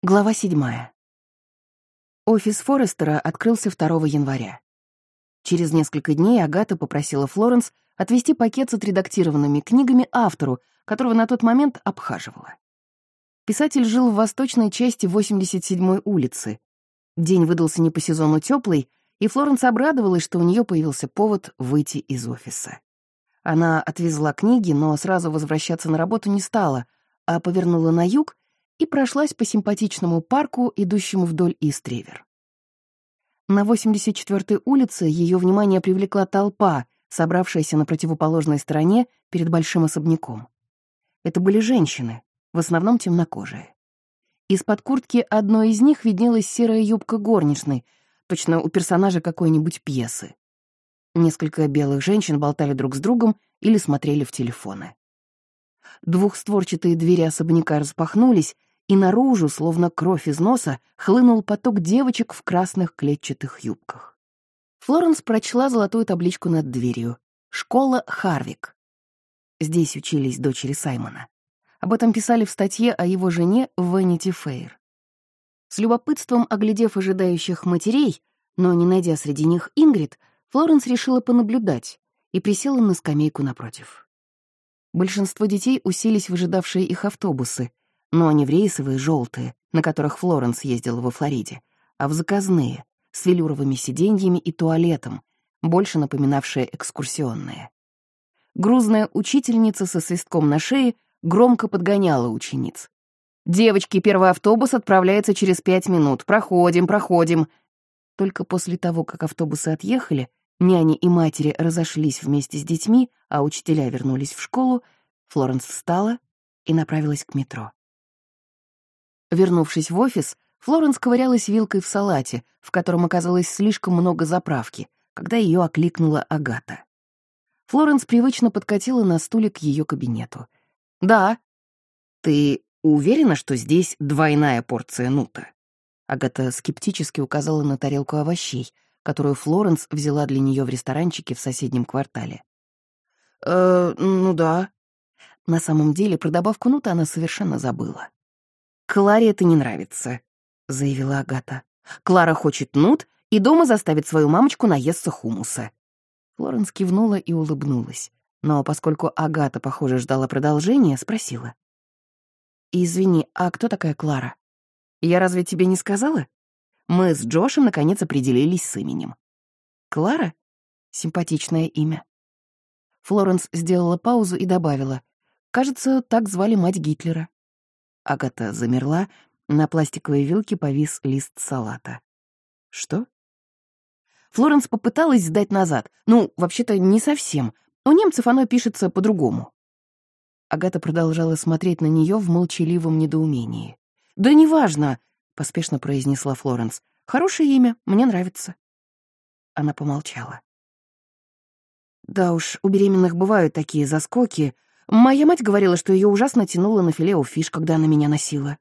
Глава седьмая. Офис Форестера открылся 2 января. Через несколько дней Агата попросила Флоренс отвезти пакет с отредактированными книгами автору, которого на тот момент обхаживала. Писатель жил в восточной части 87-й улицы. День выдался не по сезону теплый, и Флоренс обрадовалась, что у нее появился повод выйти из офиса. Она отвезла книги, но сразу возвращаться на работу не стала, а повернула на юг и прошлась по симпатичному парку, идущему вдоль Истревер. На 84-й улице ее внимание привлекла толпа, собравшаяся на противоположной стороне перед большим особняком. Это были женщины, в основном темнокожие. Из-под куртки одной из них виднелась серая юбка горничной, точно у персонажа какой-нибудь пьесы. Несколько белых женщин болтали друг с другом или смотрели в телефоны. Двухстворчатые двери особняка распахнулись, и наружу, словно кровь из носа, хлынул поток девочек в красных клетчатых юбках. Флоренс прочла золотую табличку над дверью. «Школа Харвик». Здесь учились дочери Саймона. Об этом писали в статье о его жене в Fair. С любопытством оглядев ожидающих матерей, но не найдя среди них Ингрид, Флоренс решила понаблюдать и присела на скамейку напротив. Большинство детей уселись в ожидавшие их автобусы, но не в рейсовые желтые, на которых Флоренс ездила во Флориде, а в заказные, с велюровыми сиденьями и туалетом, больше напоминавшие экскурсионные. Грузная учительница со свистком на шее громко подгоняла учениц. «Девочки, первый автобус отправляется через пять минут. Проходим, проходим». Только после того, как автобусы отъехали, няни и матери разошлись вместе с детьми, а учителя вернулись в школу, Флоренс встала и направилась к метро. Вернувшись в офис, Флоренс ковырялась вилкой в салате, в котором оказалось слишком много заправки, когда ее окликнула Агата. Флоренс привычно подкатила на стуле к ее кабинету. «Да». «Ты уверена, что здесь двойная порция нута?» Агата скептически указала на тарелку овощей, которую Флоренс взяла для нее в ресторанчике в соседнем квартале. «Э, ну да». На самом деле про добавку нута она совершенно забыла. «Кларе это не нравится», — заявила Агата. «Клара хочет нут и дома заставит свою мамочку наесться хумуса». Флоренс кивнула и улыбнулась, но поскольку Агата, похоже, ждала продолжения, спросила. «Извини, а кто такая Клара? Я разве тебе не сказала? Мы с Джошем наконец определились с именем». «Клара? Симпатичное имя». Флоренс сделала паузу и добавила. «Кажется, так звали мать Гитлера». Агата замерла, на пластиковой вилке повис лист салата. «Что?» Флоренс попыталась сдать назад. Ну, вообще-то, не совсем. У немцев оно пишется по-другому. Агата продолжала смотреть на нее в молчаливом недоумении. «Да неважно», — поспешно произнесла Флоренс. «Хорошее имя, мне нравится». Она помолчала. «Да уж, у беременных бывают такие заскоки», Моя мать говорила, что ее ужасно тянуло на филе у фиш, когда она меня носила.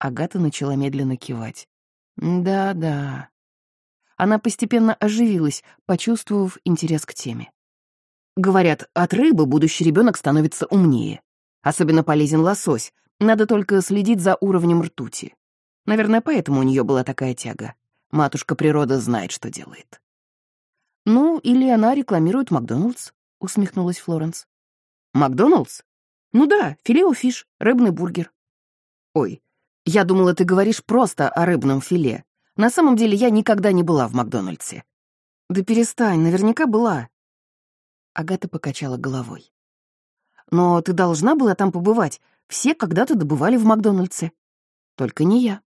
Агата начала медленно кивать. Да-да. Она постепенно оживилась, почувствовав интерес к теме. Говорят, от рыбы будущий ребенок становится умнее. Особенно полезен лосось. Надо только следить за уровнем ртути. Наверное, поэтому у нее была такая тяга. Матушка природа знает, что делает. «Ну, или она рекламирует Макдоналдс», — усмехнулась Флоренс. Макдоналдс? Ну да, филе-о-фиш, рыбный бургер. Ой, я думала, ты говоришь просто о рыбном филе. На самом деле я никогда не была в Макдональдсе. Да перестань, наверняка была. Агата покачала головой. Но ты должна была там побывать. Все когда-то добывали в Макдональдсе. Только не я.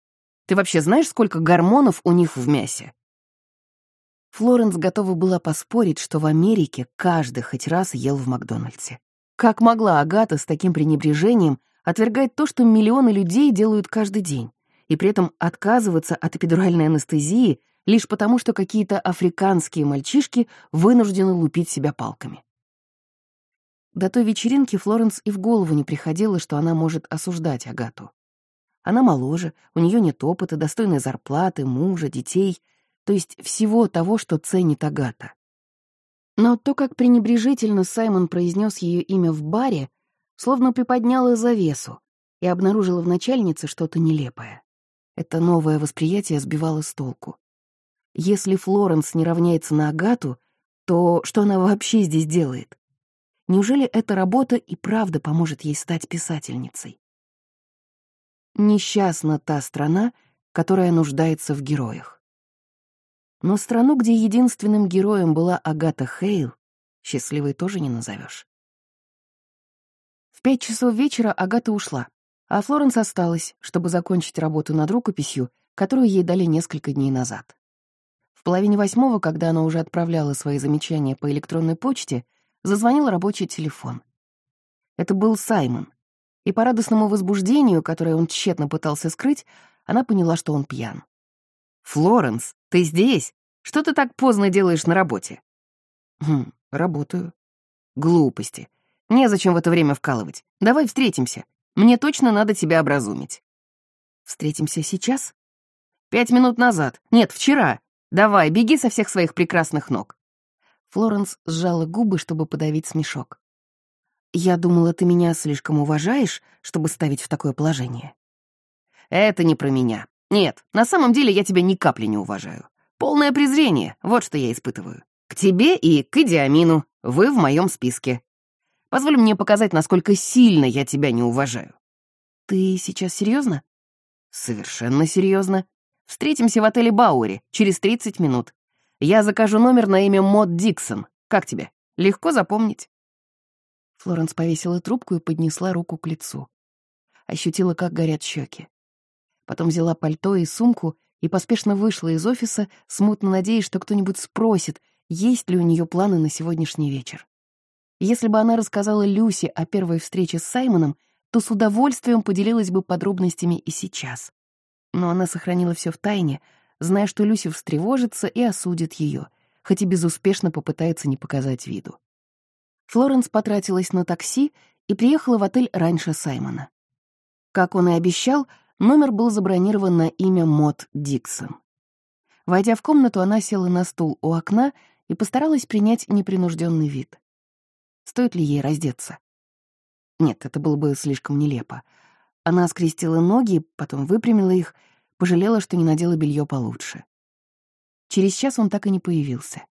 Ты вообще знаешь, сколько гормонов у них в мясе? Флоренс готова была поспорить, что в Америке каждый хоть раз ел в Макдональдсе. Как могла Агата с таким пренебрежением отвергать то, что миллионы людей делают каждый день, и при этом отказываться от эпидуральной анестезии лишь потому, что какие-то африканские мальчишки вынуждены лупить себя палками? До той вечеринки Флоренс и в голову не приходило, что она может осуждать Агату. Она моложе, у нее нет опыта, достойной зарплаты, мужа, детей, то есть всего того, что ценит Агата. Но то, как пренебрежительно Саймон произнес ее имя в баре, словно приподняло завесу и обнаружила в начальнице что-то нелепое. Это новое восприятие сбивало с толку. Если Флоренс не равняется на Агату, то что она вообще здесь делает? Неужели эта работа и правда поможет ей стать писательницей? Несчастна та страна, которая нуждается в героях. Но страну, где единственным героем была Агата Хейл, счастливой тоже не назовешь. В пять часов вечера Агата ушла, а Флоренс осталась, чтобы закончить работу над рукописью, которую ей дали несколько дней назад. В половине восьмого, когда она уже отправляла свои замечания по электронной почте, зазвонил рабочий телефон. Это был Саймон, и по радостному возбуждению, которое он тщетно пытался скрыть, она поняла, что он пьян. «Флоренс, ты здесь? Что ты так поздно делаешь на работе?» «Хм, работаю». «Глупости. Незачем в это время вкалывать. Давай встретимся. Мне точно надо тебя образумить». «Встретимся сейчас?» «Пять минут назад. Нет, вчера. Давай, беги со всех своих прекрасных ног». Флоренс сжала губы, чтобы подавить смешок. «Я думала, ты меня слишком уважаешь, чтобы ставить в такое положение». «Это не про меня. Нет, на самом деле я тебя ни капли не уважаю. Полное презрение, вот что я испытываю. К тебе и к Идиамину. Вы в моем списке. Позволь мне показать, насколько сильно я тебя не уважаю». «Ты сейчас серьезно? «Совершенно серьезно. Встретимся в отеле Бауэри через 30 минут. Я закажу номер на имя Мод Диксон. Как тебе? Легко запомнить». Флоренс повесила трубку и поднесла руку к лицу. Ощутила, как горят щеки. Потом взяла пальто и сумку и поспешно вышла из офиса, смутно надеясь, что кто-нибудь спросит, есть ли у нее планы на сегодняшний вечер. Если бы она рассказала Люси о первой встрече с Саймоном, то с удовольствием поделилась бы подробностями и сейчас. Но она сохранила все в тайне, зная, что Люси встревожится и осудит ее, хоть и безуспешно попытается не показать виду. Флоренс потратилась на такси и приехала в отель раньше Саймона. Как он и обещал, номер был забронирован на имя Мот Диксон. Войдя в комнату, она села на стул у окна и постаралась принять непринужденный вид. Стоит ли ей раздеться? Нет, это было бы слишком нелепо. Она скрестила ноги, потом выпрямила их, пожалела, что не надела белье получше. Через час он так и не появился.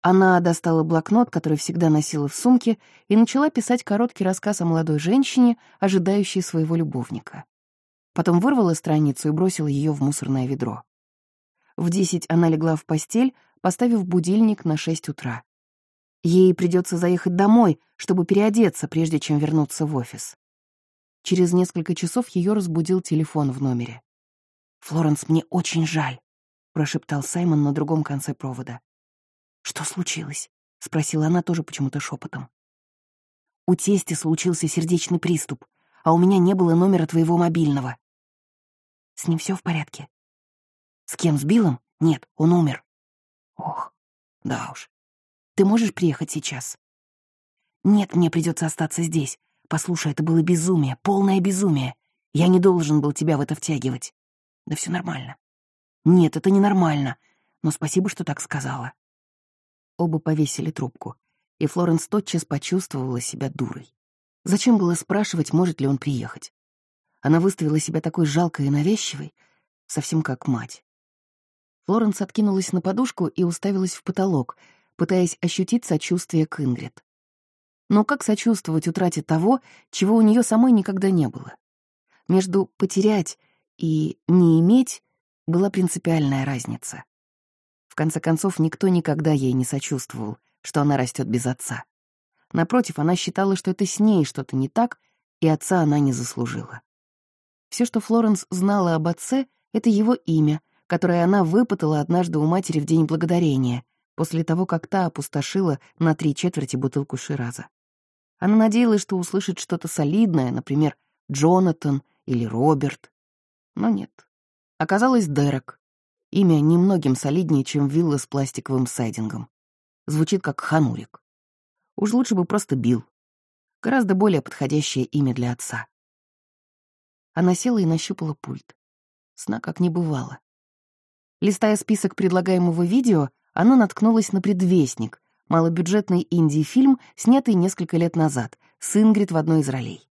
Она достала блокнот, который всегда носила в сумке, и начала писать короткий рассказ о молодой женщине, ожидающей своего любовника. Потом вырвала страницу и бросила ее в мусорное ведро. В десять она легла в постель, поставив будильник на шесть утра. Ей придется заехать домой, чтобы переодеться, прежде чем вернуться в офис. Через несколько часов ее разбудил телефон в номере. «Флоренс, мне очень жаль», — прошептал Саймон на другом конце провода. «Что случилось?» — спросила она тоже почему-то шепотом. «У тести случился сердечный приступ, а у меня не было номера твоего мобильного». «С ним все в порядке?» «С кем, с Биллом? Нет, он умер». «Ох, да уж. Ты можешь приехать сейчас?» «Нет, мне придется остаться здесь. Послушай, это было безумие, полное безумие. Я не должен был тебя в это втягивать. Да все нормально». «Нет, это ненормально. Но спасибо, что так сказала». Оба повесили трубку, и Флоренс тотчас почувствовала себя дурой. Зачем было спрашивать, может ли он приехать? Она выставила себя такой жалкой и навязчивой, совсем как мать. Флоренс откинулась на подушку и уставилась в потолок, пытаясь ощутить сочувствие к Ингрид. Но как сочувствовать утрате того, чего у нее самой никогда не было? Между потерять и не иметь была принципиальная разница. В конце концов, никто никогда ей не сочувствовал, что она растет без отца. Напротив, она считала, что это с ней что-то не так, и отца она не заслужила. Все, что Флоренс знала об отце, — это его имя, которое она выпытала однажды у матери в День Благодарения, после того, как та опустошила на три четверти бутылку Шираза. Она надеялась, что услышит что-то солидное, например, Джонатан или Роберт. Но нет. Оказалось, Дерек. Имя немногим солиднее, чем вилла с пластиковым сайдингом. Звучит как Ханурик. Уж лучше бы просто Билл. Гораздо более подходящее имя для отца. Она села и нащупала пульт. Сна как не бывало. Листая список предлагаемого видео, она наткнулась на «Предвестник», малобюджетный инди-фильм, снятый несколько лет назад, с Ингрид в одной из ролей.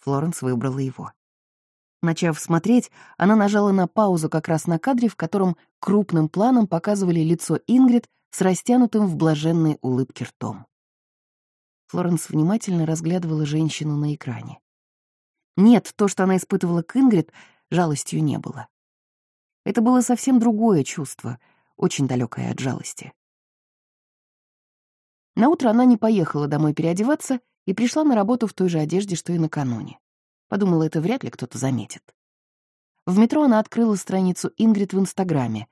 Флоренс выбрала его. Начав смотреть, она нажала на паузу как раз на кадре, в котором крупным планом показывали лицо Ингрид с растянутым в блаженной улыбке ртом. Флоренс внимательно разглядывала женщину на экране. Нет, то, что она испытывала к Ингрид, жалостью не было. Это было совсем другое чувство, очень далекое от жалости. Наутро она не поехала домой переодеваться и пришла на работу в той же одежде, что и накануне. Подумала, это вряд ли кто-то заметит. В метро она открыла страницу Ингрид в Инстаграме.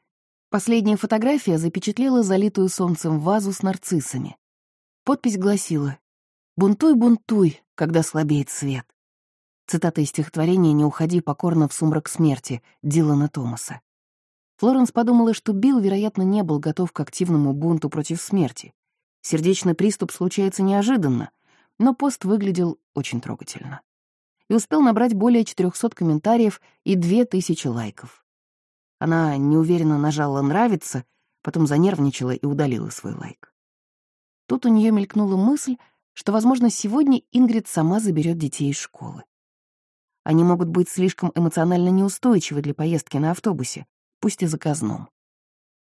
Последняя фотография запечатлела залитую солнцем вазу с нарциссами. Подпись гласила «Бунтуй, бунтуй, когда слабеет свет». Цитата из стихотворения «Не уходи покорно в сумрак смерти» Дилана Томаса. Флоренс подумала, что Билл, вероятно, не был готов к активному бунту против смерти. Сердечный приступ случается неожиданно, но пост выглядел очень трогательно и успел набрать более 400 комментариев и 2000 лайков. Она неуверенно нажала «нравится», потом занервничала и удалила свой лайк. Тут у нее мелькнула мысль, что, возможно, сегодня Ингрид сама заберет детей из школы. Они могут быть слишком эмоционально неустойчивы для поездки на автобусе, пусть и заказном.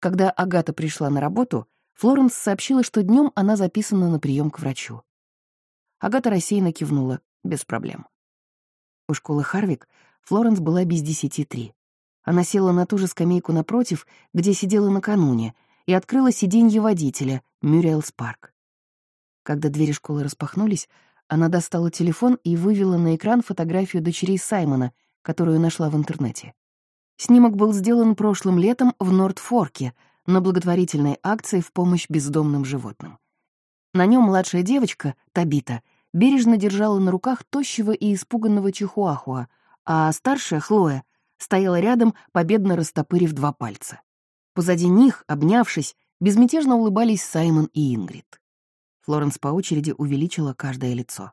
Когда Агата пришла на работу, Флоренс сообщила, что днем она записана на прием к врачу. Агата рассеянно кивнула, без проблем. У школы Харвик Флоренс была без десяти три. Она села на ту же скамейку напротив, где сидела накануне, и открыла сиденье водителя, Мюриэлс Парк. Когда двери школы распахнулись, она достала телефон и вывела на экран фотографию дочерей Саймона, которую нашла в интернете. Снимок был сделан прошлым летом в Нордфорке на благотворительной акции в помощь бездомным животным. На нем младшая девочка, Табита, бережно держала на руках тощего и испуганного чихуахуа, а старшая, Хлоя, стояла рядом, победно растопырив два пальца. Позади них, обнявшись, безмятежно улыбались Саймон и Ингрид. Флоренс по очереди увеличила каждое лицо.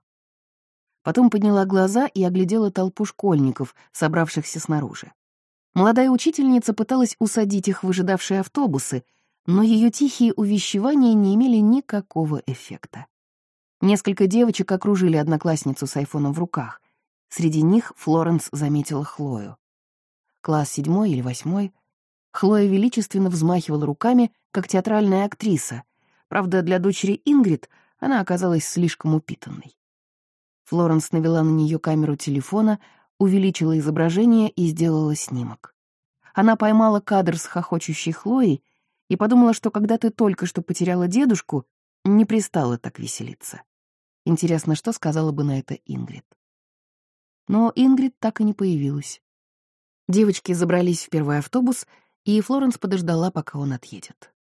Потом подняла глаза и оглядела толпу школьников, собравшихся снаружи. Молодая учительница пыталась усадить их в ожидавшие автобусы, но ее тихие увещевания не имели никакого эффекта. Несколько девочек окружили одноклассницу с айфоном в руках. Среди них Флоренс заметила Хлою. Класс седьмой или восьмой. Хлоя величественно взмахивала руками, как театральная актриса. Правда, для дочери Ингрид она оказалась слишком упитанной. Флоренс навела на нее камеру телефона, увеличила изображение и сделала снимок. Она поймала кадр с хохочущей Хлоей и подумала, что когда ты только что потеряла дедушку, не пристала так веселиться. Интересно, что сказала бы на это Ингрид. Но Ингрид так и не появилась. Девочки забрались в первый автобус, и Флоренс подождала, пока он отъедет.